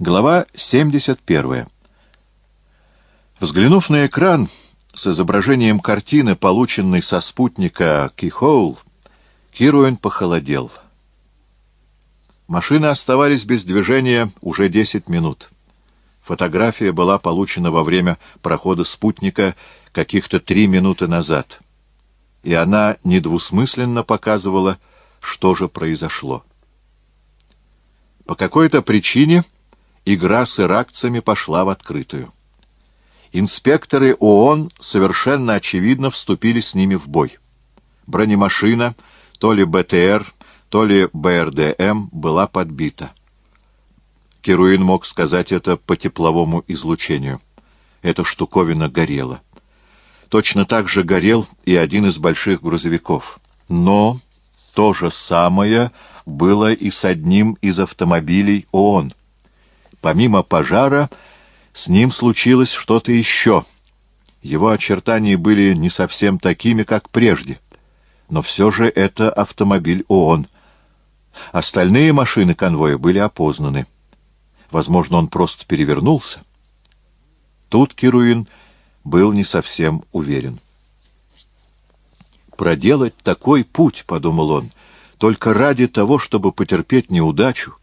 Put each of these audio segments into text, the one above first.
Глава 71. Взглянув на экран с изображением картины, полученной со спутника Кихоул, Кируэн похолодел. Машины оставались без движения уже 10 минут. Фотография была получена во время прохода спутника каких-то три минуты назад, и она недвусмысленно показывала, что же произошло. По какой-то причине игра с иракцами пошла в открытую. Инспекторы ООН совершенно очевидно вступили с ними в бой. Бронемашина, то ли БТР, то ли БРДМ, была подбита. Керуин мог сказать это по тепловому излучению. Эта штуковина горела. Точно так же горел и один из больших грузовиков. Но то же самое было и с одним из автомобилей ООН. Помимо пожара, с ним случилось что-то еще. Его очертания были не совсем такими, как прежде. Но все же это автомобиль ООН. Остальные машины конвоя были опознаны. Возможно, он просто перевернулся. Тут Кируин был не совсем уверен. «Проделать такой путь, — подумал он, — только ради того, чтобы потерпеть неудачу,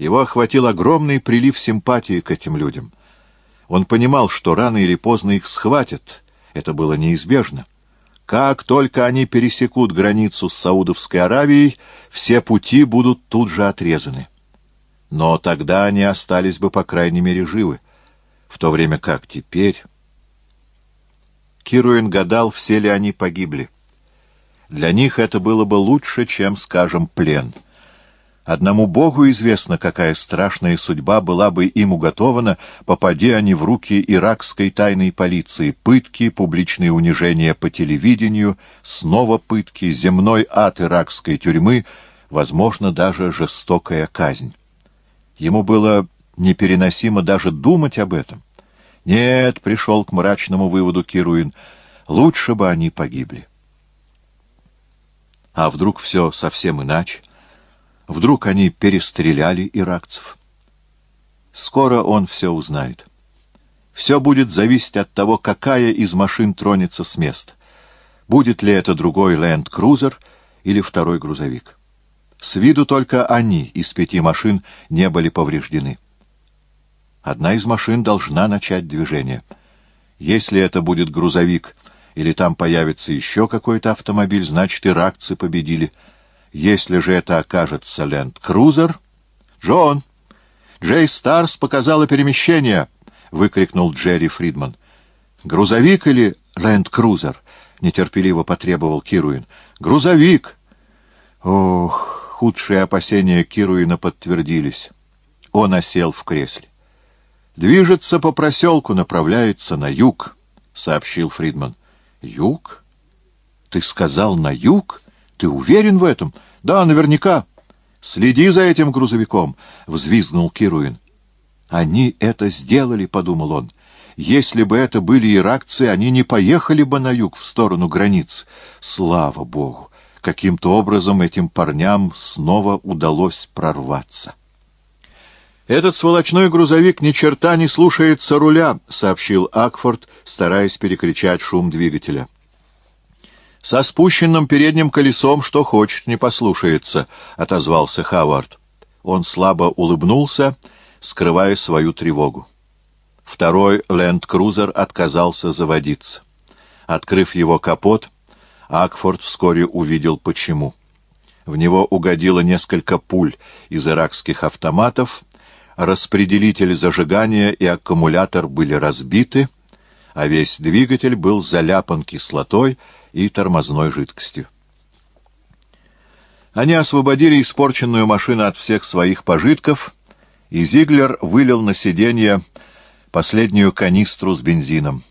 его охватил огромный прилив симпатии к этим людям. Он понимал, что рано или поздно их схватят. Это было неизбежно. Как только они пересекут границу с Саудовской Аравией, все пути будут тут же отрезаны. Но тогда они остались бы, по крайней мере, живы, в то время как теперь... Кируин гадал, все ли они погибли. Для них это было бы лучше, чем, скажем, плен — Одному Богу известно, какая страшная судьба была бы им уготована, попади они в руки иракской тайной полиции. Пытки, публичные унижения по телевидению, снова пытки, земной ад иракской тюрьмы, возможно, даже жестокая казнь. Ему было непереносимо даже думать об этом. Нет, пришел к мрачному выводу Кируин, лучше бы они погибли. А вдруг все совсем иначе? Вдруг они перестреляли иракцев? Скоро он все узнает. Все будет зависеть от того, какая из машин тронется с места. Будет ли это другой ленд-крузер или второй грузовик. С виду только они из пяти машин не были повреждены. Одна из машин должна начать движение. Если это будет грузовик или там появится еще какой-то автомобиль, значит, иракцы победили — если же это окажется ленд-крузер... «Джон! Джей Старс показала перемещение!» — выкрикнул Джерри Фридман. «Грузовик или ленд-крузер?» — нетерпеливо потребовал Кируин. «Грузовик!» Ох, худшие опасения Кируина подтвердились. Он осел в кресле. «Движется по проселку, направляется на юг», — сообщил Фридман. «Юг? Ты сказал на юг?» Ты уверен в этом? Да, наверняка. Следи за этим грузовиком, взвизгнул Кируин. Они это сделали, подумал он. Если бы это были иракцы, они не поехали бы на юг в сторону границ. Слава богу! Каким-то образом этим парням снова удалось прорваться. «Этот сволочной грузовик ни черта не слушается руля», — сообщил Акфорд, стараясь перекричать шум двигателя. «Со спущенным передним колесом что хочет, не послушается», — отозвался Хавард. Он слабо улыбнулся, скрывая свою тревогу. Второй ленд-крузер отказался заводиться. Открыв его капот, Акфорд вскоре увидел, почему. В него угодило несколько пуль из иракских автоматов, распределитель зажигания и аккумулятор были разбиты, а весь двигатель был заляпан кислотой и тормозной жидкостью. Они освободили испорченную машину от всех своих пожитков, и Зиглер вылил на сиденье последнюю канистру с бензином.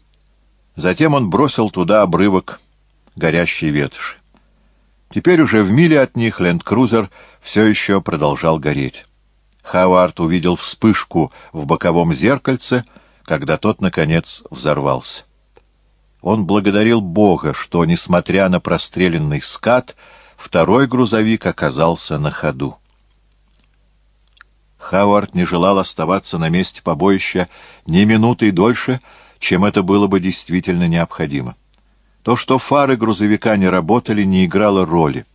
Затем он бросил туда обрывок горящей ветоши. Теперь уже в миле от них ленд-крузер все еще продолжал гореть. Хавард увидел вспышку в боковом зеркальце, когда тот, наконец, взорвался. Он благодарил Бога, что, несмотря на простреленный скат, второй грузовик оказался на ходу. Хауард не желал оставаться на месте побоища ни минуты дольше, чем это было бы действительно необходимо. То, что фары грузовика не работали, не играло роли.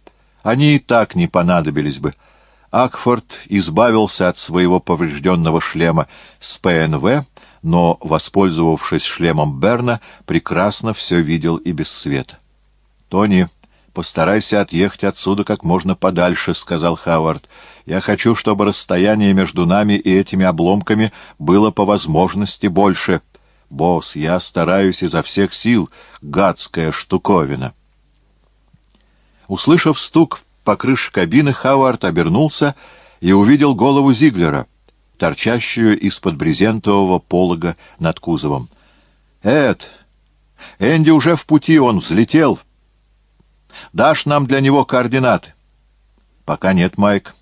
Они и так не понадобились бы. Акфорд избавился от своего поврежденного шлема с ПНВ, но, воспользовавшись шлемом Берна, прекрасно все видел и без света. «Тони, постарайся отъехать отсюда как можно подальше», — сказал Хавард. «Я хочу, чтобы расстояние между нами и этими обломками было по возможности больше». «Босс, я стараюсь изо всех сил, гадская штуковина». Услышав стук по крыше кабины, Хавард обернулся и увидел голову Зиглера, торчащую из-под брезентового полога над кузовом. «Эд, Энди уже в пути, он взлетел. Дашь нам для него координаты?» «Пока нет, Майк.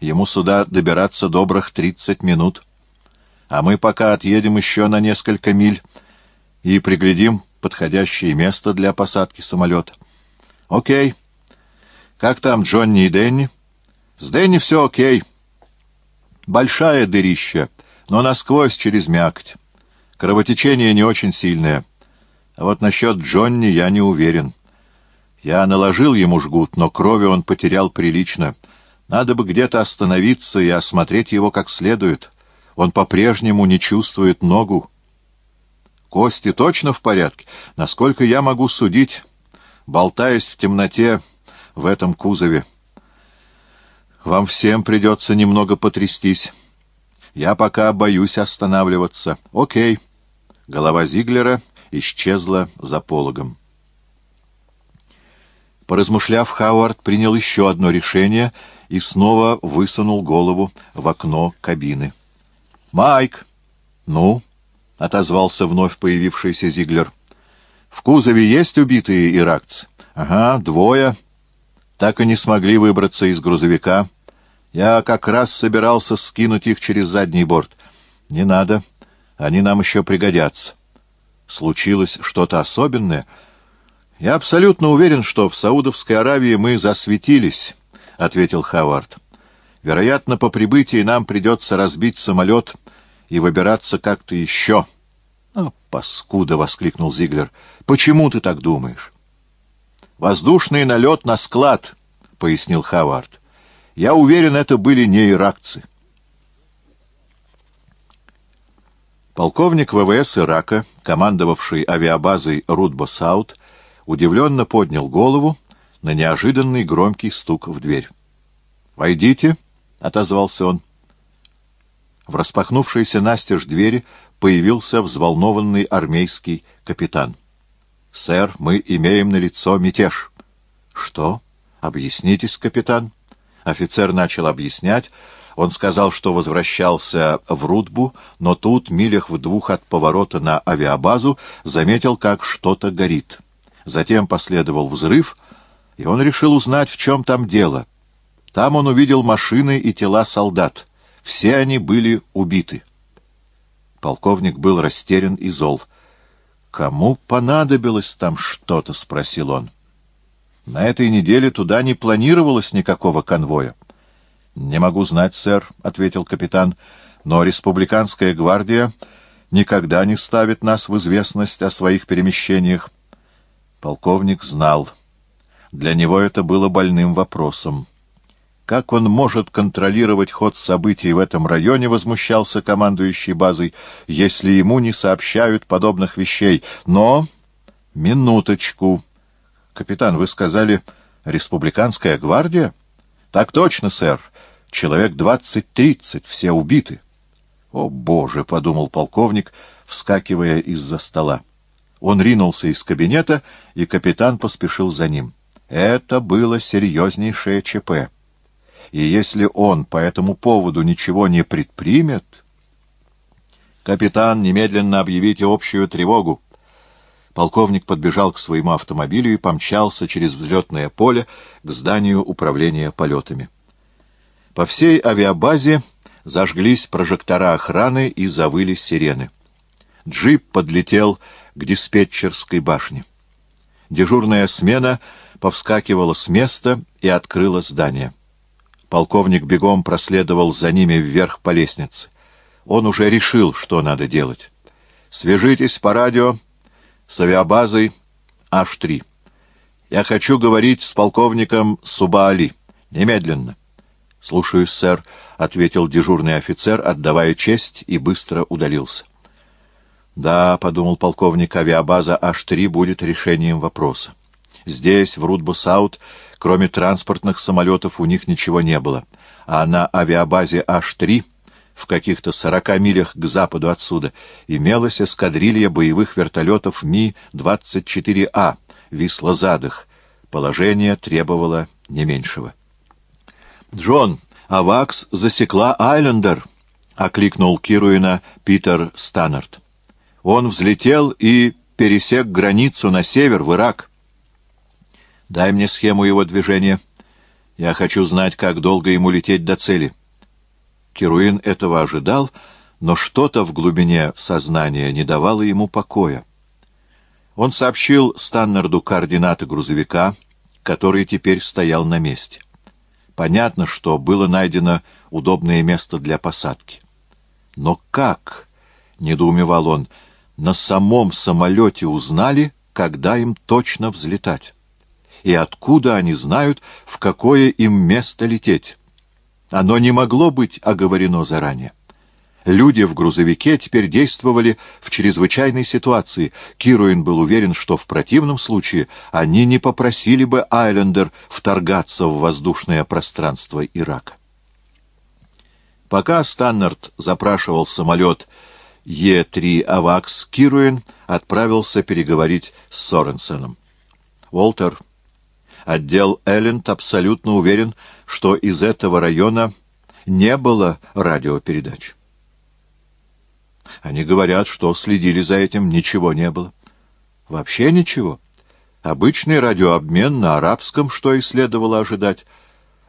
Ему сюда добираться добрых тридцать минут» а мы пока отъедем еще на несколько миль и приглядим подходящее место для посадки самолета. Окей. Как там Джонни и Дэнни? С Дэнни все окей. Большая дырища, но насквозь через мякоть. Кровотечение не очень сильное. А вот насчет Джонни я не уверен. Я наложил ему жгут, но крови он потерял прилично. Надо бы где-то остановиться и осмотреть его как следует. Он по-прежнему не чувствует ногу. Кости точно в порядке, насколько я могу судить, болтаясь в темноте в этом кузове. Вам всем придется немного потрястись. Я пока боюсь останавливаться. Окей. Голова Зиглера исчезла за пологом. Поразмышляв, Хауард принял еще одно решение и снова высунул голову в окно кабины. «Майк!» «Ну?» — отозвался вновь появившийся Зиглер. «В кузове есть убитые иракцы?» «Ага, двое. Так и не смогли выбраться из грузовика. Я как раз собирался скинуть их через задний борт. Не надо. Они нам еще пригодятся. Случилось что-то особенное?» «Я абсолютно уверен, что в Саудовской Аравии мы засветились», — ответил Хавард. Вероятно, по прибытии нам придется разбить самолет и выбираться как-то еще. — А, паскуда! — воскликнул Зиглер. — Почему ты так думаешь? — Воздушный налет на склад, — пояснил Хавард. — Я уверен, это были не иракцы. Полковник ВВС Ирака, командовавший авиабазой Рудбо-Саут, удивленно поднял голову на неожиданный громкий стук в дверь. «Войдите!» — отозвался он. В распахнувшейся настежь двери появился взволнованный армейский капитан. — Сэр, мы имеем на лицо мятеж. — Что? Объяснитесь, капитан. Офицер начал объяснять. Он сказал, что возвращался в Рудбу, но тут, милях в двух от поворота на авиабазу, заметил, как что-то горит. Затем последовал взрыв, и он решил узнать, в чем там дело — там он увидел машины и тела солдат. Все они были убиты. Полковник был растерян и зол. «Кому понадобилось там что-то?» — спросил он. «На этой неделе туда не планировалось никакого конвоя». «Не могу знать, сэр», — ответил капитан, — «но республиканская гвардия никогда не ставит нас в известность о своих перемещениях». Полковник знал. Для него это было больным вопросом. Как он может контролировать ход событий в этом районе, возмущался командующий базой, если ему не сообщают подобных вещей. Но... Минуточку. Капитан, вы сказали, республиканская гвардия? Так точно, сэр. Человек двадцать-тридцать, все убиты. О, Боже, — подумал полковник, вскакивая из-за стола. Он ринулся из кабинета, и капитан поспешил за ним. Это было серьезнейшее ЧП и если он по этому поводу ничего не предпримет... «Капитан, немедленно объявите общую тревогу!» Полковник подбежал к своему автомобилю и помчался через взлетное поле к зданию управления полетами. По всей авиабазе зажглись прожектора охраны и завыли сирены. Джип подлетел к диспетчерской башне. Дежурная смена повскакивала с места и открыла здание. Полковник бегом проследовал за ними вверх по лестнице. Он уже решил, что надо делать. «Свяжитесь по радио с авиабазой H3. Я хочу говорить с полковником Субаали. Немедленно». «Слушаюсь, сэр», — ответил дежурный офицер, отдавая честь, и быстро удалился. «Да», — подумал полковник, — «авиабаза H3 будет решением вопроса. Здесь, в Рудбо-Саут, кроме транспортных самолетов, у них ничего не было. А на авиабазе H3, в каких-то сорока милях к западу отсюда, имелась эскадрилья боевых вертолетов Ми-24А, Вислозадых. Положение требовало не меньшего. «Джон, Авакс засекла Айлендер!» — окликнул Кируина Питер Станнард. Он взлетел и пересек границу на север, в Ирак. Дай мне схему его движения. Я хочу знать, как долго ему лететь до цели. Керуин этого ожидал, но что-то в глубине сознания не давало ему покоя. Он сообщил Станнарду координаты грузовика, который теперь стоял на месте. Понятно, что было найдено удобное место для посадки. Но как, — недоумевал он, — на самом самолете узнали, когда им точно взлетать? И откуда они знают, в какое им место лететь. Оно не могло быть оговорено заранее. Люди в грузовике теперь действовали в чрезвычайной ситуации. Кируин был уверен, что в противном случае они не попросили бы Айлендер вторгаться в воздушное пространство Ирака. Пока Станнард запрашивал самолет Е-3 «Авакс», Кируин отправился переговорить с Соренсеном. «Уолтер, Отдел Элленд абсолютно уверен, что из этого района не было радиопередач. Они говорят, что следили за этим, ничего не было. Вообще ничего. Обычный радиообмен на арабском, что и следовало ожидать.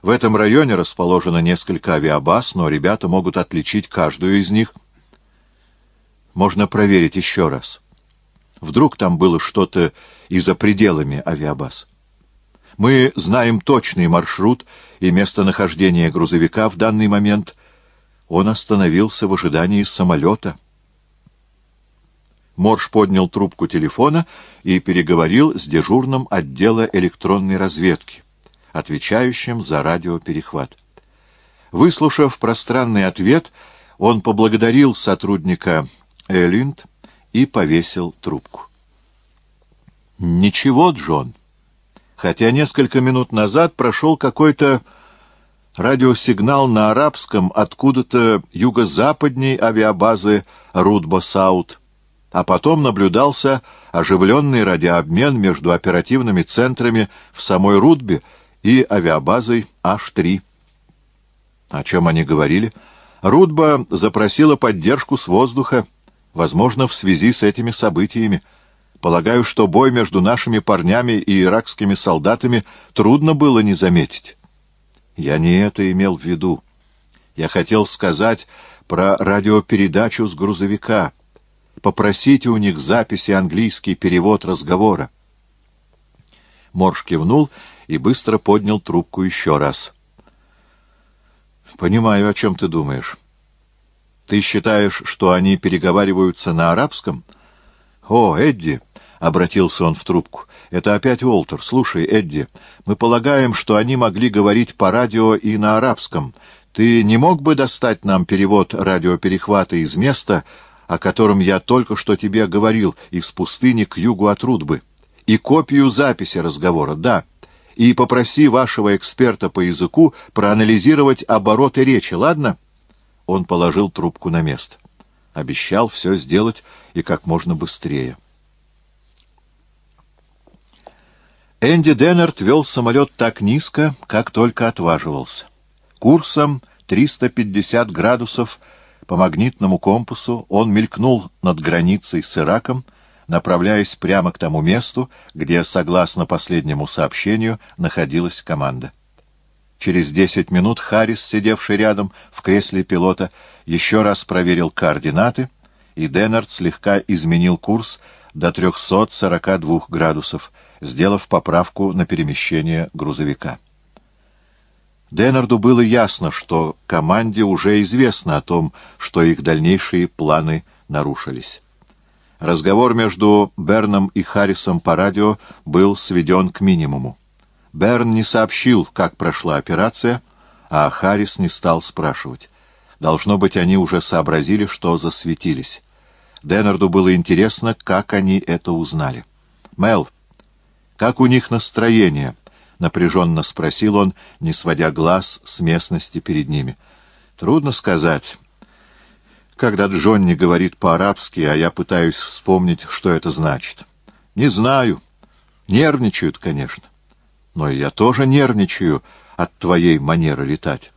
В этом районе расположено несколько авиабаз, но ребята могут отличить каждую из них. Можно проверить еще раз. Вдруг там было что-то и за пределами авиабаз. Мы знаем точный маршрут и местонахождение грузовика в данный момент. Он остановился в ожидании самолета. Морж поднял трубку телефона и переговорил с дежурным отдела электронной разведки, отвечающим за радиоперехват. Выслушав пространный ответ, он поблагодарил сотрудника Элинд и повесил трубку. «Ничего, Джон», хотя несколько минут назад прошел какой-то радиосигнал на арабском откуда-то юго-западней авиабазы Рудбо-Саут, а потом наблюдался оживленный радиообмен между оперативными центрами в самой Рудбе и авиабазой H3. О чем они говорили? Рудба запросила поддержку с воздуха, возможно, в связи с этими событиями. Полагаю, что бой между нашими парнями и иракскими солдатами трудно было не заметить. Я не это имел в виду. Я хотел сказать про радиопередачу с грузовика. Попросите у них записи английский перевод разговора. Морж кивнул и быстро поднял трубку еще раз. «Понимаю, о чем ты думаешь. Ты считаешь, что они переговариваются на арабском?» «О, Эдди!» — обратился он в трубку. «Это опять Уолтер. Слушай, Эдди, мы полагаем, что они могли говорить по радио и на арабском. Ты не мог бы достать нам перевод радиоперехвата из места, о котором я только что тебе говорил, из пустыни к югу от Рудбы? И копию записи разговора, да. И попроси вашего эксперта по языку проанализировать обороты речи, ладно?» Он положил трубку на место. Обещал все сделать и как можно быстрее. Энди Деннерт вел самолет так низко, как только отваживался. Курсом 350 градусов по магнитному компасу он мелькнул над границей с Ираком, направляясь прямо к тому месту, где, согласно последнему сообщению, находилась команда. Через десять минут Харрис, сидевший рядом в кресле пилота, еще раз проверил координаты, и Деннерт слегка изменил курс до 342 градусов, сделав поправку на перемещение грузовика. Деннерду было ясно, что команде уже известно о том, что их дальнейшие планы нарушились. Разговор между Берном и Харрисом по радио был сведен к минимуму. Берн не сообщил, как прошла операция, а Харрис не стал спрашивать. Должно быть, они уже сообразили, что засветились. Деннерду было интересно, как они это узнали. «Мел, как у них настроение?» — напряженно спросил он, не сводя глаз с местности перед ними. «Трудно сказать. Когда Джонни говорит по-арабски, а я пытаюсь вспомнить, что это значит. Не знаю. Нервничают, конечно. Но я тоже нервничаю от твоей манеры летать.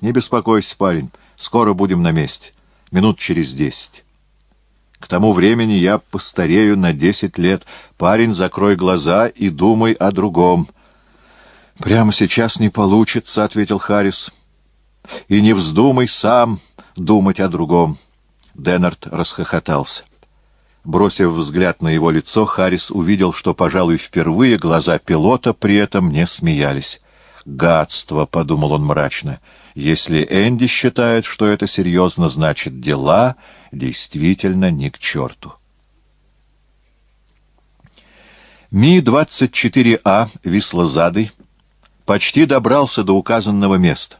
Не беспокойся, парень, скоро будем на месте. Минут через десять». К тому времени я постарею на десять лет. Парень, закрой глаза и думай о другом. — Прямо сейчас не получится, — ответил Харрис. — И не вздумай сам думать о другом. Деннард расхохотался. Бросив взгляд на его лицо, Харрис увидел, что, пожалуй, впервые глаза пилота при этом не смеялись. «Гадство», — подумал он мрачно. «Если Энди считает, что это серьезно, значит, дела действительно ни к черту». Ми-24А Вислозадый почти добрался до указанного места.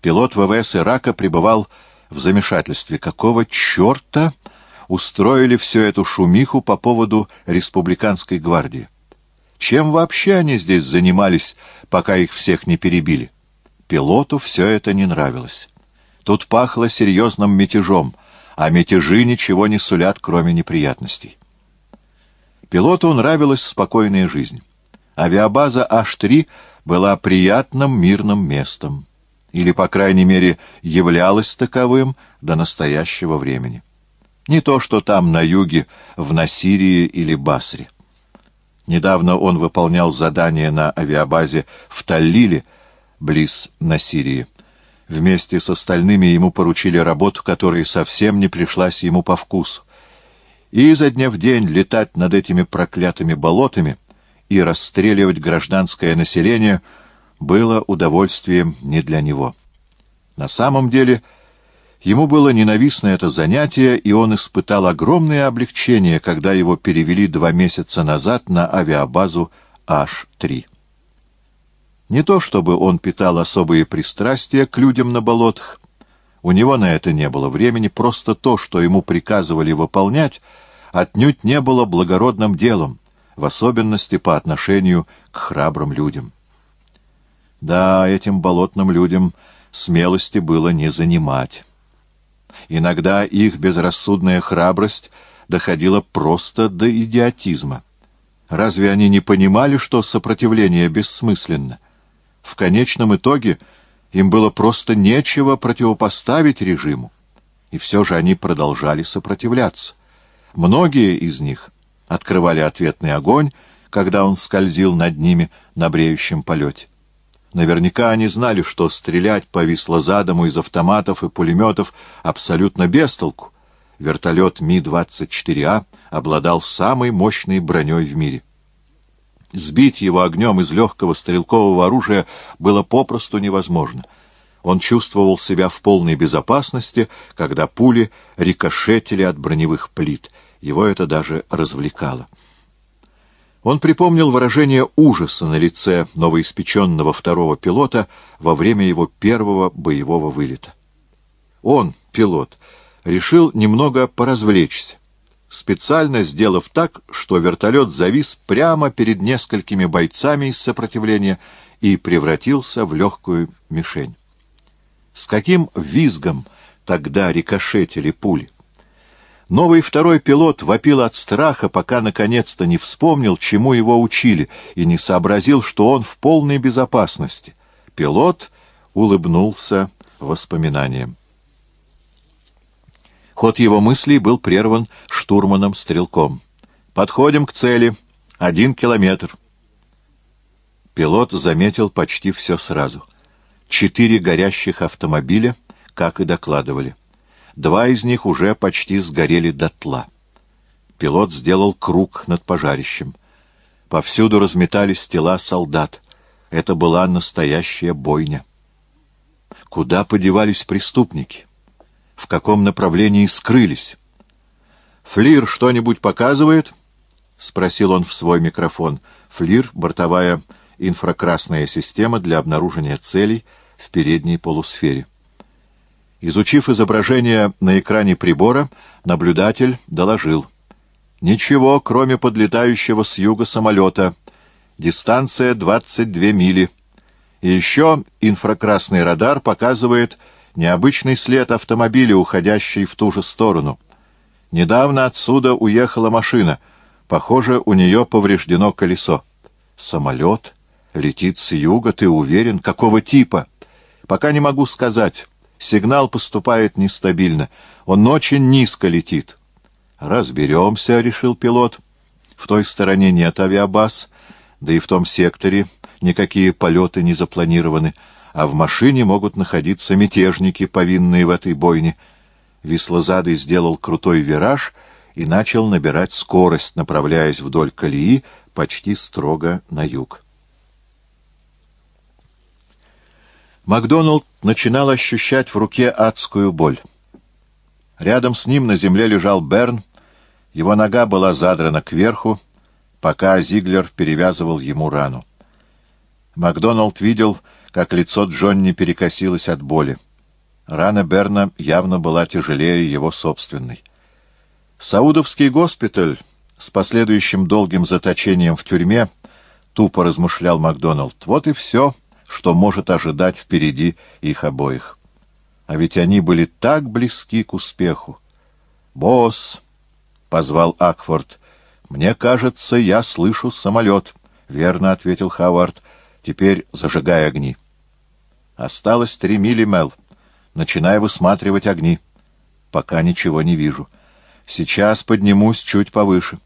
Пилот ВВС Ирака пребывал в замешательстве. Какого черта устроили всю эту шумиху по поводу республиканской гвардии? Чем вообще они здесь занимались, пока их всех не перебили? Пилоту все это не нравилось. Тут пахло серьезным мятежом, а мятежи ничего не сулят, кроме неприятностей. Пилоту нравилась спокойная жизнь. Авиабаза H-3 была приятным мирным местом. Или, по крайней мере, являлась таковым до настоящего времени. Не то, что там на юге, в Насирии или Басре. Недавно он выполнял задание на авиабазе в Таллиле, близ Насирии. Вместе с остальными ему поручили работу, которая совсем не пришлась ему по вкусу. И изо дня в день летать над этими проклятыми болотами и расстреливать гражданское население было удовольствием не для него. На самом деле... Ему было ненавистно это занятие, и он испытал огромное облегчение, когда его перевели два месяца назад на авиабазу H-3. Не то чтобы он питал особые пристрастия к людям на болотах. У него на это не было времени, просто то, что ему приказывали выполнять, отнюдь не было благородным делом, в особенности по отношению к храбрым людям. Да, этим болотным людям смелости было не занимать. Иногда их безрассудная храбрость доходила просто до идиотизма. Разве они не понимали, что сопротивление бессмысленно? В конечном итоге им было просто нечего противопоставить режиму. И все же они продолжали сопротивляться. Многие из них открывали ответный огонь, когда он скользил над ними на бреющем полете. Наверняка они знали, что стрелять по вислозадому из автоматов и пулеметов абсолютно бестолку. Вертолет Ми-24А обладал самой мощной броней в мире. Сбить его огнем из легкого стрелкового оружия было попросту невозможно. Он чувствовал себя в полной безопасности, когда пули рикошетили от броневых плит. Его это даже развлекало. Он припомнил выражение ужаса на лице новоиспеченного второго пилота во время его первого боевого вылета. Он, пилот, решил немного поразвлечься, специально сделав так, что вертолет завис прямо перед несколькими бойцами из сопротивления и превратился в легкую мишень. С каким визгом тогда рикошетили пули! Новый второй пилот вопил от страха, пока наконец-то не вспомнил, чему его учили, и не сообразил, что он в полной безопасности. Пилот улыбнулся воспоминанием. Ход его мыслей был прерван штурманом-стрелком. «Подходим к цели. Один километр». Пилот заметил почти все сразу. Четыре горящих автомобиля, как и докладывали. Два из них уже почти сгорели дотла. Пилот сделал круг над пожарищем. Повсюду разметались тела солдат. Это была настоящая бойня. Куда подевались преступники? В каком направлении скрылись? «Флир что-нибудь показывает?» — спросил он в свой микрофон. «Флир — бортовая инфракрасная система для обнаружения целей в передней полусфере». Изучив изображение на экране прибора, наблюдатель доложил. «Ничего, кроме подлетающего с юга самолета. Дистанция 22 мили». И еще инфракрасный радар показывает необычный след автомобиля, уходящий в ту же сторону. Недавно отсюда уехала машина. Похоже, у нее повреждено колесо. Самолет летит с юга, ты уверен? Какого типа? Пока не могу сказать. Сигнал поступает нестабильно. Он очень низко летит. «Разберемся», — решил пилот. «В той стороне нет авиабаз, да и в том секторе никакие полеты не запланированы, а в машине могут находиться мятежники, повинные в этой бойне. Вислозадый сделал крутой вираж и начал набирать скорость, направляясь вдоль колеи почти строго на юг. Макдоналд начинал ощущать в руке адскую боль. Рядом с ним на земле лежал Берн, его нога была задрана кверху, пока Зиглер перевязывал ему рану. Макдоналд видел, как лицо Джонни перекосилось от боли. Рана Берна явно была тяжелее его собственной. Саудовский госпиталь с последующим долгим заточением в тюрьме, тупо размышлял Макдоналд, вот и все, что может ожидать впереди их обоих. А ведь они были так близки к успеху. «Босс!» — позвал Акфорд. «Мне кажется, я слышу самолет». «Верно», — ответил Хавард. Теперь зажигай огни. Осталось три мили, Мел. Начинай высматривать огни. Пока ничего не вижу. Сейчас поднимусь чуть повыше.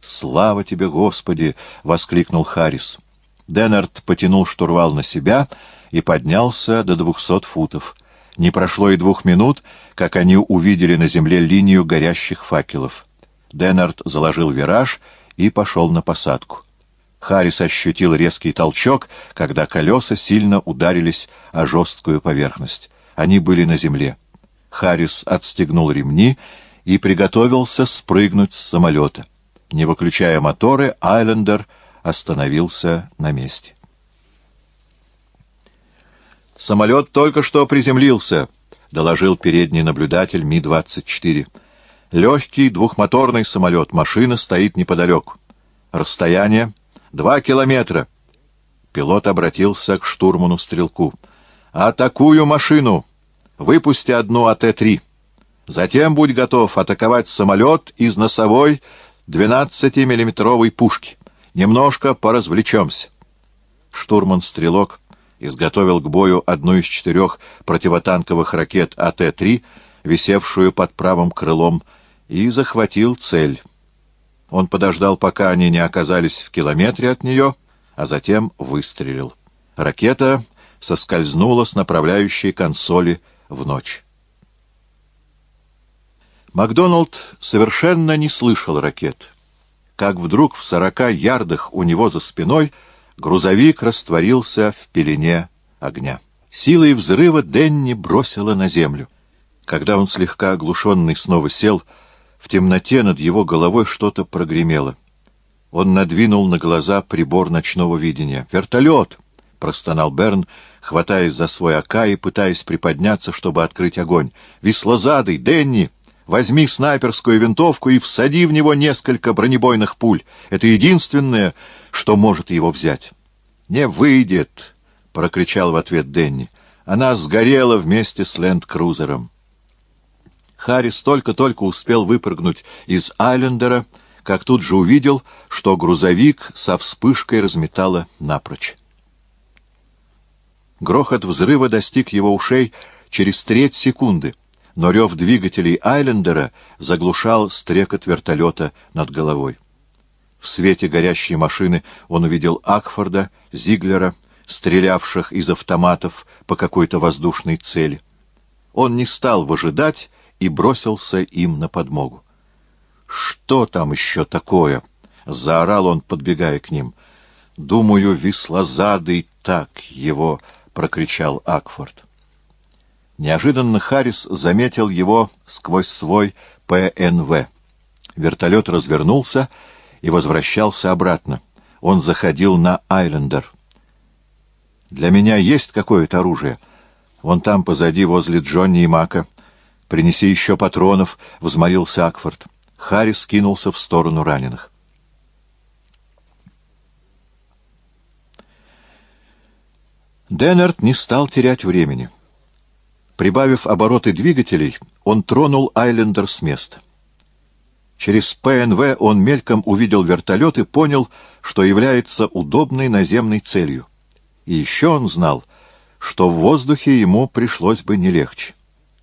«Слава тебе, Господи!» — воскликнул Харрис. Деннерт потянул штурвал на себя и поднялся до двухсот футов. Не прошло и двух минут, как они увидели на земле линию горящих факелов. Деннерт заложил вираж и пошел на посадку. Харрис ощутил резкий толчок, когда колеса сильно ударились о жесткую поверхность. Они были на земле. Харрис отстегнул ремни и приготовился спрыгнуть с самолета. Не выключая моторы, Айлендер остановился на месте. «Самолет только что приземлился», — доложил передний наблюдатель Ми-24. «Легкий двухмоторный самолет. Машина стоит неподалеку. Расстояние Два километра. Пилот обратился к штурману-стрелку. «Атакую машину! Выпусти одну АТ-3. Затем будь готов атаковать самолет из носовой 12-миллиметровой пушки. Немножко поразвлечемся». Штурман-стрелок изготовил к бою одну из четырех противотанковых ракет АТ-3, висевшую под правым крылом, и захватил цель. Он подождал, пока они не оказались в километре от нее, а затем выстрелил. Ракета соскользнула с направляющей консоли в ночь. Макдоналд совершенно не слышал ракет. Как вдруг в сорока ярдах у него за спиной грузовик растворился в пелене огня. Силой взрыва Денни бросила на землю. Когда он слегка оглушенный снова сел, в темноте над его головой что-то прогремело. Он надвинул на глаза прибор ночного видения. «Вертолет!» — простонал Берн, хватаясь за свой ока и пытаясь приподняться, чтобы открыть огонь. «Веслозадый! Денни! Возьми снайперскую винтовку и всади в него несколько бронебойных пуль. Это единственное, что может его взять». «Не выйдет!» — прокричал в ответ Денни. «Она сгорела вместе с ленд-крузером». Харрис только-только успел выпрыгнуть из Айлендера, как тут же увидел, что грузовик со вспышкой разметало напрочь. Грохот взрыва достиг его ушей через треть секунды, но рев двигателей Айлендера заглушал стрекот вертолета над головой. В свете горящей машины он увидел Акфорда, Зиглера, стрелявших из автоматов по какой-то воздушной цели. Он не стал выжидать и бросился им на подмогу. «Что там еще такое?» — заорал он, подбегая к ним. Думаю, веслозадый так его, — прокричал Акфорд. Неожиданно Харрис заметил его сквозь свой ПНВ. Вертолет развернулся и возвращался обратно. Он заходил на Айлендер. «Для меня есть какое-то оружие. Вон там, позади, возле Джонни и Мака. Принеси еще патронов», — взмолился Акфорд. Харрис кинулся в сторону раненых. Деннерт не стал терять времени. Прибавив обороты двигателей, он тронул Айлендер с места. Через ПНВ он мельком увидел вертолет и понял, что является удобной наземной целью. И еще он знал, что в воздухе ему пришлось бы не легче.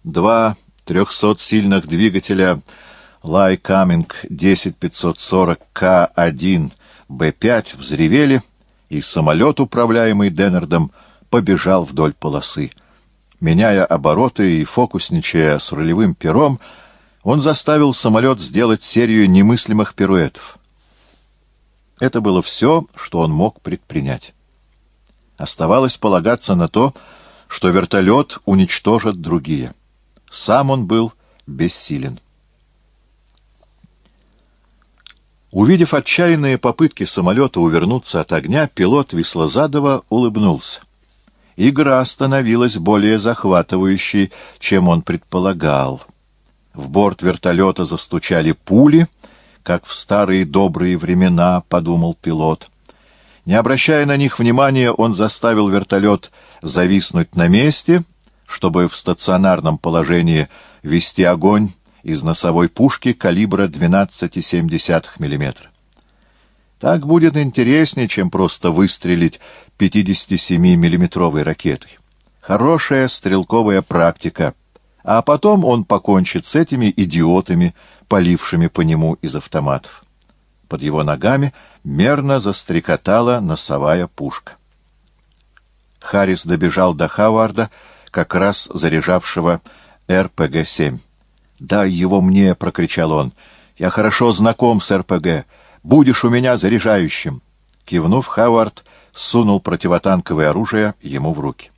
Два трехсотсильных двигателя Lycoming 10540К1Б5 взревели, и самолет, управляемый Деннердом, побежал вдоль полосы. Меняя обороты и фокусничая с рулевым пером, он заставил самолет сделать серию немыслимых пируэтов. Это было все, что он мог предпринять. Оставалось полагаться на то, что вертолет уничтожат другие. Сам он был бессилен. Увидев отчаянные попытки самолета увернуться от огня, пилот Веслозадова улыбнулся игра становилась более захватывающей, чем он предполагал. В борт вертолета застучали пули, как в старые добрые времена, — подумал пилот. Не обращая на них внимания, он заставил вертолет зависнуть на месте, чтобы в стационарном положении вести огонь из носовой пушки калибра 12,7 мм. Так будет интереснее, чем просто выстрелить 57-миллиметровой ракетой. Хорошая стрелковая практика. А потом он покончит с этими идиотами, полившими по нему из автоматов. Под его ногами мерно застрекотала носовая пушка. Харрис добежал до Хаварда, как раз заряжавшего РПГ-7. «Дай его мне!» — прокричал он. «Я хорошо знаком с РПГ. Будешь у меня заряжающим!» Кивнув, Хавард сунул противотанковое оружие ему в руки.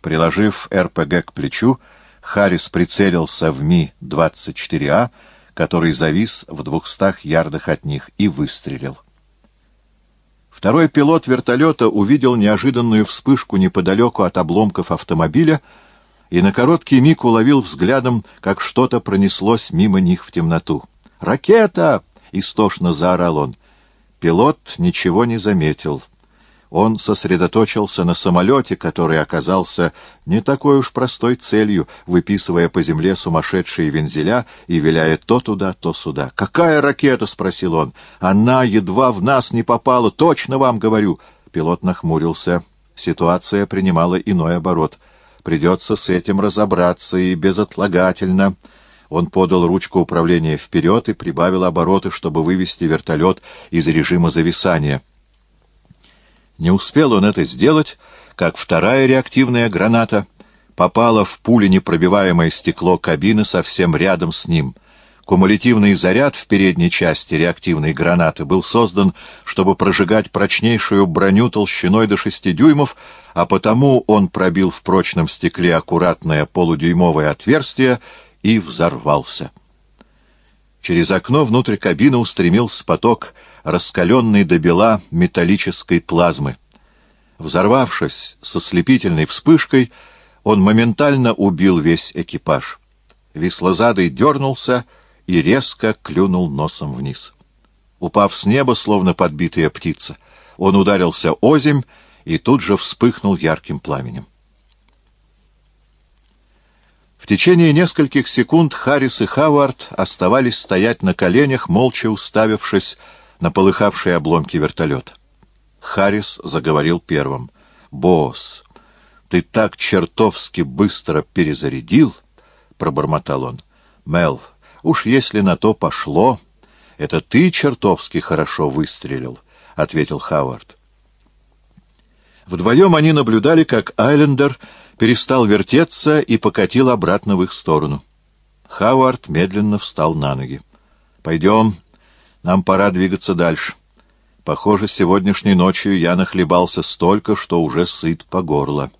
Приложив РПГ к плечу, Харрис прицелился в Ми-24А, который завис в двухстах ярдах от них, и выстрелил. Второй пилот вертолета увидел неожиданную вспышку неподалеку от обломков автомобиля и на короткий миг уловил взглядом, как что-то пронеслось мимо них в темноту. «Ракета!» — истошно заорал он. Пилот ничего не заметил. Он сосредоточился на самолете, который оказался не такой уж простой целью, выписывая по земле сумасшедшие вензеля и виляя то туда, то сюда. «Какая ракета?» — спросил он. «Она едва в нас не попала, точно вам говорю!» Пилот нахмурился. Ситуация принимала иной оборот. «Придется с этим разобраться и безотлагательно». Он подал ручку управления вперед и прибавил обороты, чтобы вывести вертолет из режима зависания. Не успел он это сделать, как вторая реактивная граната попала в пуленепробиваемое стекло кабины совсем рядом с ним. Кумулятивный заряд в передней части реактивной гранаты был создан, чтобы прожигать прочнейшую броню толщиной до шести дюймов, а потому он пробил в прочном стекле аккуратное полудюймовое отверстие и взорвался. Через окно внутрь кабины устремился поток раскаленной до бела металлической плазмы. Взорвавшись со слепительной вспышкой, он моментально убил весь экипаж. Веслозадый дернулся и резко клюнул носом вниз. Упав с неба, словно подбитая птица, он ударился озимь и тут же вспыхнул ярким пламенем. В течение нескольких секунд Харрис и Хавард оставались стоять на коленях, молча уставившись на полыхавшие обломки вертолета. Харрис заговорил первым. «Босс, ты так чертовски быстро перезарядил!» — пробормотал он. «Мел, уж если на то пошло, это ты чертовски хорошо выстрелил», — ответил Хавард. Вдвоем они наблюдали, как Айлендер перестал вертеться и покатил обратно в их сторону. Хавард медленно встал на ноги. «Пойдем, нам пора двигаться дальше. Похоже, сегодняшней ночью я нахлебался столько, что уже сыт по горло.